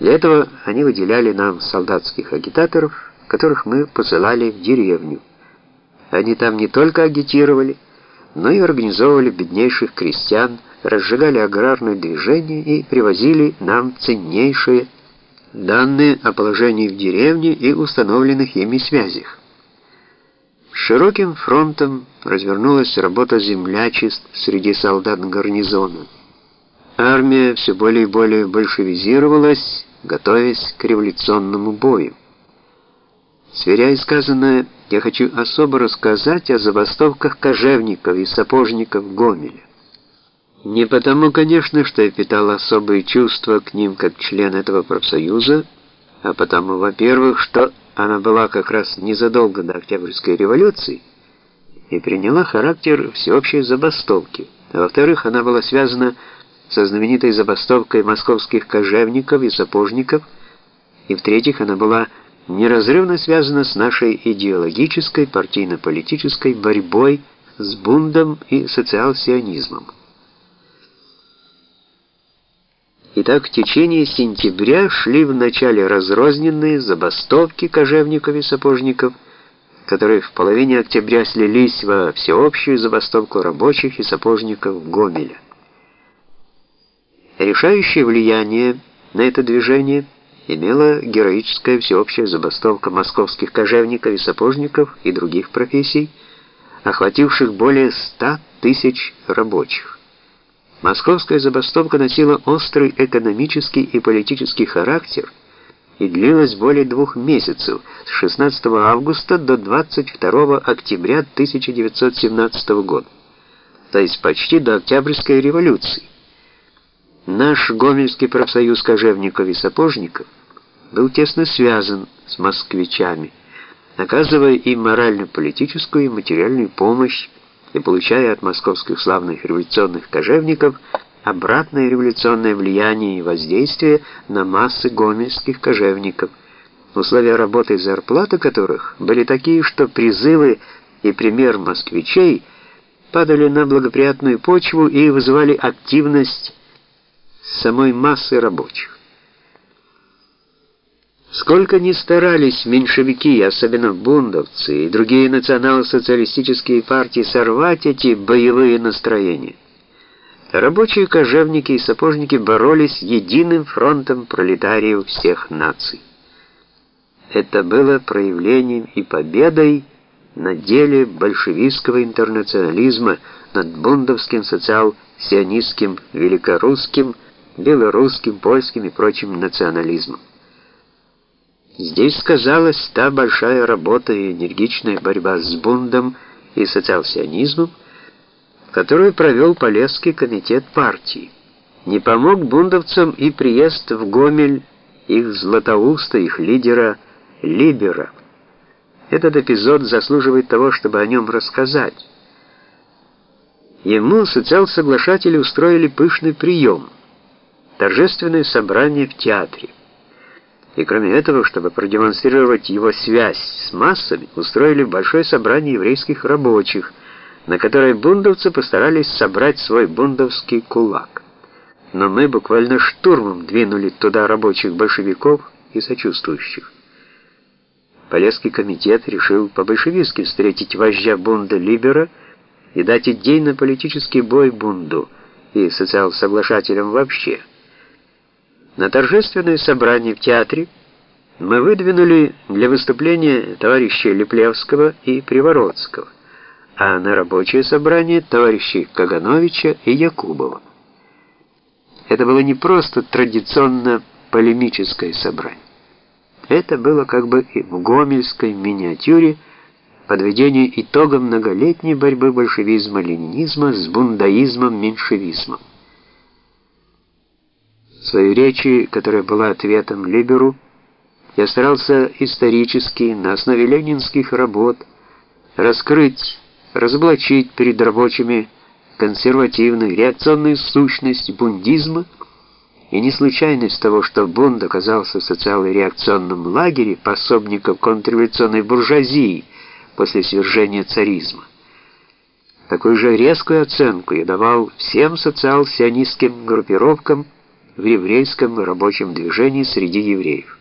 Для этого они выделяли нам солдатских агитаторов, которых мы посылали в деревню. Они там не только агитировали, но и организовывали беднейших крестьян, разжигали аграрное движение и привозили нам ценнейшие данные о положении в деревне и установленных ими связях. Широким фронтом развернулась работа землячеств среди солдат гарнизона. Армия все более и более большевизировалась, готовясь к революционному бою. Сверяя сказанное, я хочу особо рассказать о забастовках кожевников и сапожников Гомеля. Не потому, конечно, что я питал особые чувства к ним как член этого профсоюза, а потому, во-первых, что она была как раз незадолго до Октябрьской революции и приняла характер всеобщей забастовки. А во-вторых, она была связана со знаменитой забастовкой московских кожевников и сапожников, и в-третьих, она была неразрывно связана с нашей идеологической партийно-политической борьбой с бундом и социал-сионизмом. Итак, в течение сентября шли вначале разрозненные забастовки кожевников и сапожников, которые в половине октября слились во всеобщую забастовку рабочих и сапожников Гомеля. Решающее влияние на это движение имела героическая всеобщая забастовка московских кожевников и сапожников и других профессий, охвативших более 100 тысяч рабочих. Московская забастовка носила острый экономический и политический характер и длилась более двух месяцев, с 16 августа до 22 октября 1917 года, то есть почти до Октябрьской революции. Наш Гомельский профсоюз кожевников и сапожников был тесно связан с москвичами, оказывая им морально-политическую и материальную помощь и получая от московских славных революционных кожевников обратное революционное влияние и воздействие на массы гомельских кожевников, условия работы и зарплаты которых были такие, что призывы и пример москвичей падали на благоприятную почву и вызывали активность самой массы рабочих. Сколько ни старались меньшевики, особенно бундовцы и другие национал-социалистические партии сорвать эти боевые настроения, рабочие кожевники и сапожники боролись единым фронтом пролетариев всех наций. Это было проявлением и победой на деле большевистского интернационализма над бундовским социал-сионистским, великорусским, белорусским, польским и прочим национализмом. Здесь сказалась та большая работа и энергичная борьба с бундом и социал-сионизмом, которую провел Полесский комитет партии. Не помог бундовцам и приезд в Гомель их Златоуста, их лидера Либера. Этот эпизод заслуживает того, чтобы о нем рассказать. Ему социал-соглашатели устроили пышный прием, торжественное собрание в театре. И кроме этого, чтобы продемонстрировать его связь с массами, устроили большое собрание еврейских рабочих, на которое бундовцы постарались собрать свой бундовский кулак. Но мы буквально штурмом двинули туда рабочих большевиков и сочувствующих. Полесский комитет решил по-большевистски встретить вождя бунда Либера и дать идейно-политический бой бунду и социал-соглашателям вообще – на торжественное собрание в театре мы выдвинули для выступления товарища Леплевского и Привородского, а на рабочее собрание товарищей Кагановича и Якубова. Это было не просто традиционно полемическое собрание. Это было как бы и в гомельской миниатюре подведение итога многолетней борьбы большевизма-ленинизма с бундаизмом-меньшевизмом. Своей речи, которая была ответом Либеру, я старался исторически, на основе ленинских работ, раскрыть, разоблачить перед рабочими консервативную, реакционную сущность бундизма и не случайность того, что Бунд оказался в социально-реакционном лагере пособников контрреволюционной буржуазии после свержения царизма. Такую же резкую оценку я давал всем социал-сионистским группировкам, в еврейском рабочем движении среди евреев.